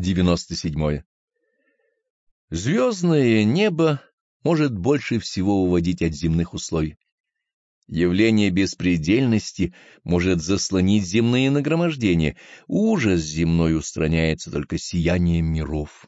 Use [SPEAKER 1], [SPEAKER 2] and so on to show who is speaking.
[SPEAKER 1] 97. Звездное небо может больше всего уводить от земных условий. Явление беспредельности может заслонить земные нагромождения, ужас земной устраняется только сиянием миров.